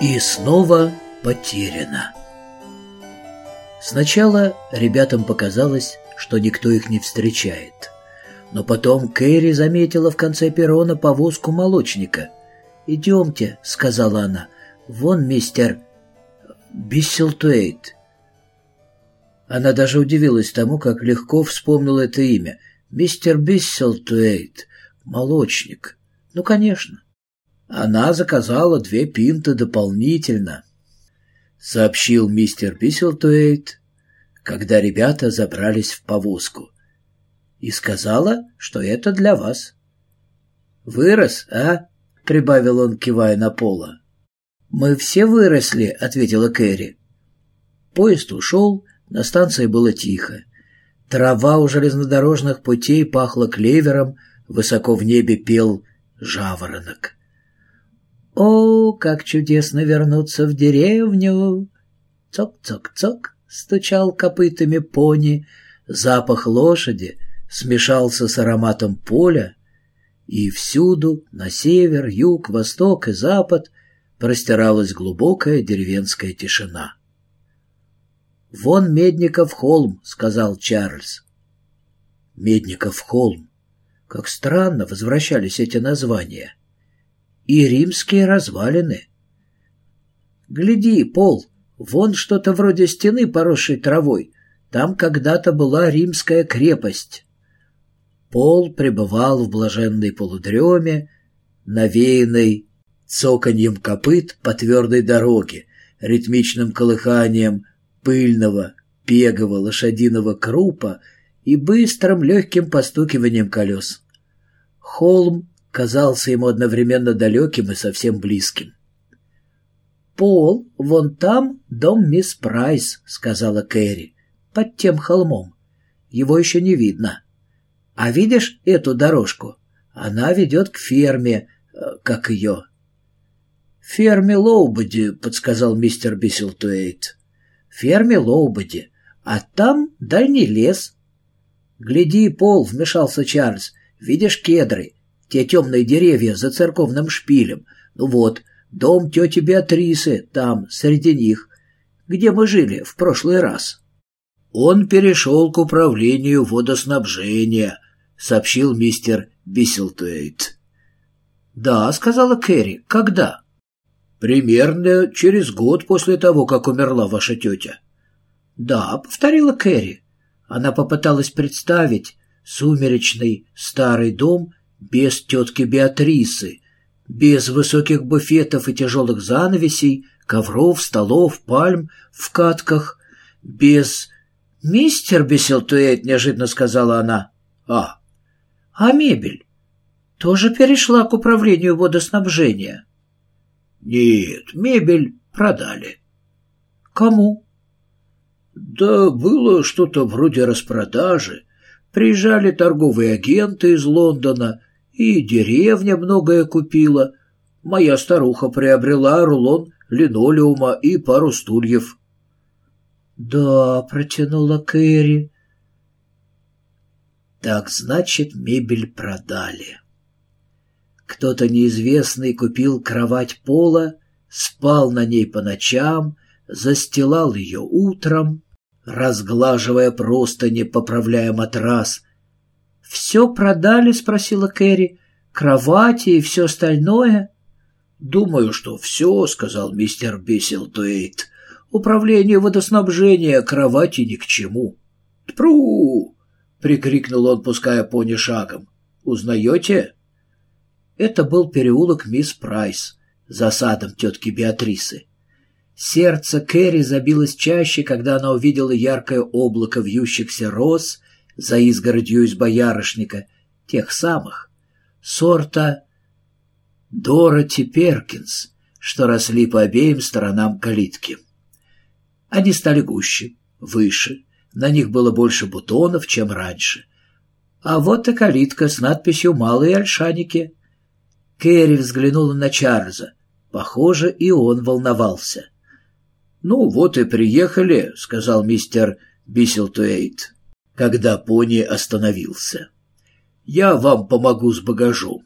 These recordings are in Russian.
И снова потеряно. Сначала ребятам показалось, что никто их не встречает. Но потом Кэрри заметила в конце перрона повозку молочника. «Идемте», — сказала она, — «вон мистер Бисселтуэйт». Она даже удивилась тому, как легко вспомнила это имя. «Мистер Бисселтуэйт, молочник». «Ну, конечно». Она заказала две пинты дополнительно, сообщил мистер Бисселтуэйт, когда ребята забрались в повозку. И сказала, что это для вас. «Вырос, а?» — прибавил он, кивая на пола. «Мы все выросли», — ответила Кэрри. Поезд ушел, на станции было тихо. Трава у железнодорожных путей пахла клевером, высоко в небе пел жаворонок. О, как чудесно вернуться в деревню! Цок-цок-цок стучал копытами пони, запах лошади смешался с ароматом поля, и всюду, на север, юг, восток и запад, простиралась глубокая деревенская тишина. «Вон Медников холм», — сказал Чарльз. «Медников холм. Как странно возвращались эти названия и римские развалины. Гляди, Пол, вон что-то вроде стены, поросшей травой. Там когда-то была римская крепость. Пол пребывал в блаженной полудреме, навеянной цоканьем копыт по твердой дороге, ритмичным колыханием пыльного, пегового лошадиного крупа и быстрым легким постукиванием колес. Холм казался ему одновременно далеким и совсем близким. «Пол, вон там дом мисс Прайс», — сказала Кэрри, — «под тем холмом. Его еще не видно. А видишь эту дорожку? Она ведет к ферме, э, как ее». «Ферме Лоубоди», — подсказал мистер Бисселтуэйт. «Ферме Лоубоди. А там дальний лес». «Гляди, Пол», — вмешался Чарльз, — «видишь кедры? Те темные деревья за церковным шпилем. Ну вот, дом тети Беатрисы там, среди них, где мы жили в прошлый раз. Он перешел к управлению водоснабжения, сообщил мистер Бисселтуэйт. Да, сказала Кэрри, когда? Примерно через год после того, как умерла ваша тетя. Да, повторила Кэрри. Она попыталась представить сумеречный старый дом без тетки Беатрисы, без высоких буфетов и тяжелых занавесей, ковров, столов, пальм в катках, без... «Мистер Бесселтуэт», — неожиданно сказала она. «А, а мебель? Тоже перешла к управлению водоснабжения?» «Нет, мебель продали». «Кому?» «Да было что-то вроде распродажи. Приезжали торговые агенты из Лондона, и деревня многое купила. Моя старуха приобрела рулон линолеума и пару стульев. «Да», — протянула Кэрри. «Так значит, мебель продали». Кто-то неизвестный купил кровать пола, спал на ней по ночам, застилал ее утром, разглаживая простыни, поправляя матрас, «Все продали?» — спросила Кэрри. «Кровати и все остальное?» «Думаю, что все», — сказал мистер Бисселтуэйт. «Управление водоснабжения кровати ни к чему». «Тпру!» — прикрикнул он, пуская пони шагом. «Узнаете?» Это был переулок мисс Прайс, за садом тетки Беатрисы. Сердце Кэрри забилось чаще, когда она увидела яркое облако вьющихся роз за изгородью из боярышника, тех самых, сорта Дороти Перкинс, что росли по обеим сторонам калитки. Они стали гуще, выше, на них было больше бутонов, чем раньше. А вот и калитка с надписью «Малые ольшаники». Кэрри взглянула на Чарльза. Похоже, и он волновался. «Ну, вот и приехали», — сказал мистер Бисселтуэйт когда пони остановился. «Я вам помогу с багажом».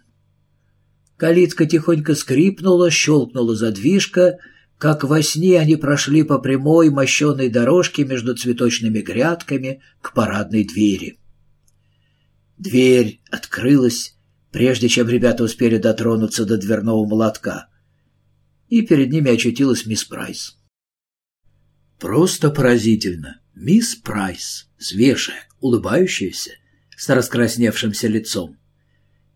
Калитка тихонько скрипнула, щелкнула задвижка, как во сне они прошли по прямой мощенной дорожке между цветочными грядками к парадной двери. Дверь открылась, прежде чем ребята успели дотронуться до дверного молотка, и перед ними очутилась мисс Прайс. Просто поразительно. Мисс Прайс, свежая, улыбающаяся, с раскрасневшимся лицом.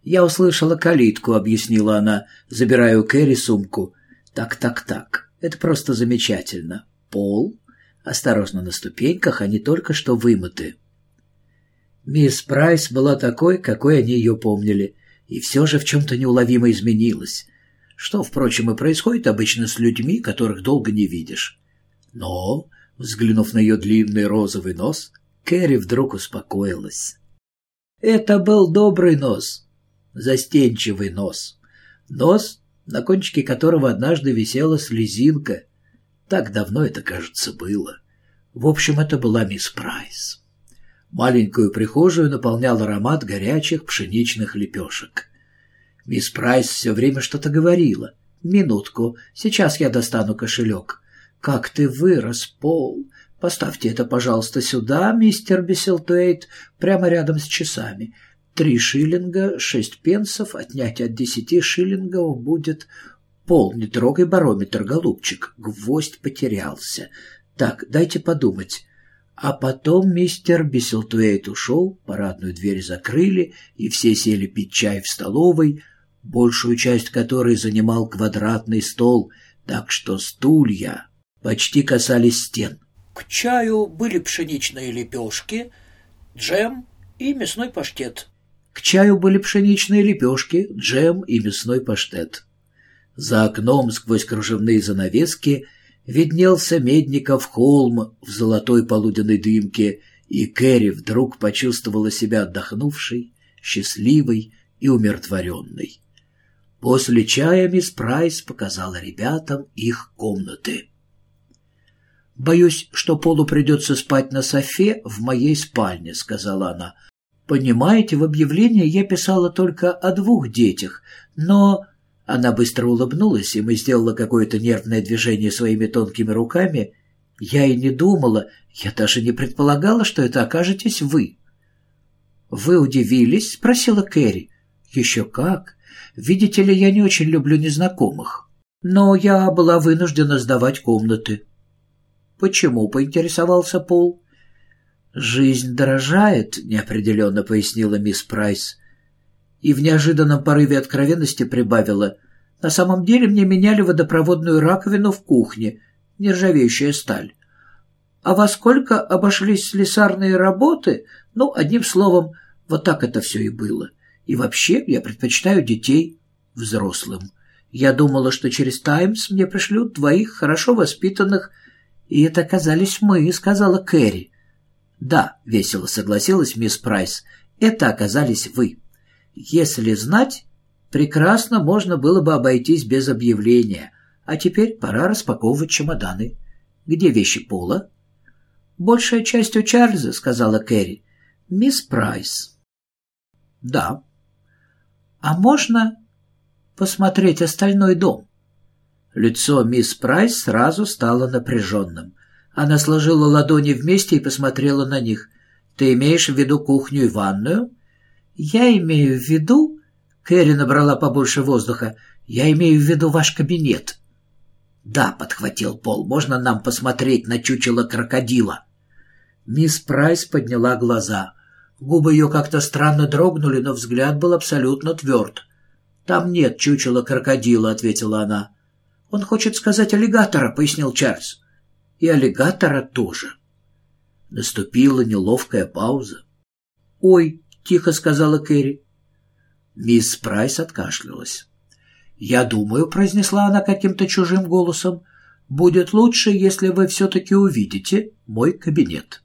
«Я услышала калитку», — объяснила она, забирая у Кэрри сумку. «Так-так-так, это просто замечательно. Пол? Осторожно на ступеньках, они только что вымыты». Мисс Прайс была такой, какой они ее помнили, и все же в чем-то неуловимо изменилась, что, впрочем, и происходит обычно с людьми, которых долго не видишь. Но, взглянув на ее длинный розовый нос, Кэрри вдруг успокоилась. Это был добрый нос, застенчивый нос. Нос, на кончике которого однажды висела слезинка. Так давно это, кажется, было. В общем, это была мисс Прайс. Маленькую прихожую наполнял аромат горячих пшеничных лепешек. Мисс Прайс все время что-то говорила. «Минутку, сейчас я достану кошелек». «Как ты вырос, Пол! Поставьте это, пожалуйста, сюда, мистер Бесселтуэйт, прямо рядом с часами. Три шиллинга, шесть пенсов, отнять от десяти шиллингов будет... Пол, не трогай барометр, голубчик, гвоздь потерялся. Так, дайте подумать». А потом мистер Бесселтуэйт ушел, парадную дверь закрыли, и все сели пить чай в столовой, большую часть которой занимал квадратный стол, так что стулья почти касались стен. К чаю были пшеничные лепешки, джем и мясной паштет. К чаю были пшеничные лепешки, джем и мясной паштет. За окном сквозь кружевные занавески виднелся Медников холм в золотой полуденной дымке, и Кэрри вдруг почувствовала себя отдохнувшей, счастливой и умиротворенной. После чая мисс Прайс показала ребятам их комнаты. «Боюсь, что Полу придется спать на софе в моей спальне», — сказала она. «Понимаете, в объявлении я писала только о двух детях, но она быстро улыбнулась, и мы сделала какое-то нервное движение своими тонкими руками. Я и не думала, я даже не предполагала, что это окажетесь вы. «Вы удивились?» — спросила Кэрри. «Еще как. Видите ли, я не очень люблю незнакомых. Но я была вынуждена сдавать комнаты». «Почему?» — поинтересовался Пол. «Жизнь дорожает», — неопределенно пояснила мисс Прайс и в неожиданном порыве откровенности прибавила. «На самом деле мне меняли водопроводную раковину в кухне, нержавеющая сталь. А во сколько обошлись слесарные работы? Ну, одним словом, вот так это все и было. И вообще я предпочитаю детей взрослым. Я думала, что через «Таймс» мне пришлют двоих хорошо воспитанных, и это оказались мы, сказала Кэрри. «Да», — весело согласилась мисс Прайс, — «это оказались вы». Если знать, прекрасно можно было бы обойтись без объявления. А теперь пора распаковывать чемоданы. Где вещи Пола? Большая часть у Чарльза, сказала Кэрри. Мисс Прайс. Да. А можно посмотреть остальной дом? Лицо мисс Прайс сразу стало напряженным. Она сложила ладони вместе и посмотрела на них. «Ты имеешь в виду кухню и ванную?» «Я имею в виду...» Кэрри набрала побольше воздуха. «Я имею в виду ваш кабинет». «Да», — подхватил Пол, — «можно нам посмотреть на чучело крокодила?» Мисс Прайс подняла глаза. Губы ее как-то странно дрогнули, но взгляд был абсолютно тверд. «Там нет чучела крокодила», — ответила она. «Он хочет сказать аллигатора», — пояснил Чарльз. «И аллигатора тоже». Наступила неловкая пауза. «Ой», — тихо сказала Кэрри. Мисс Прайс откашлялась. «Я думаю», — произнесла она каким-то чужим голосом, — «будет лучше, если вы все-таки увидите мой кабинет».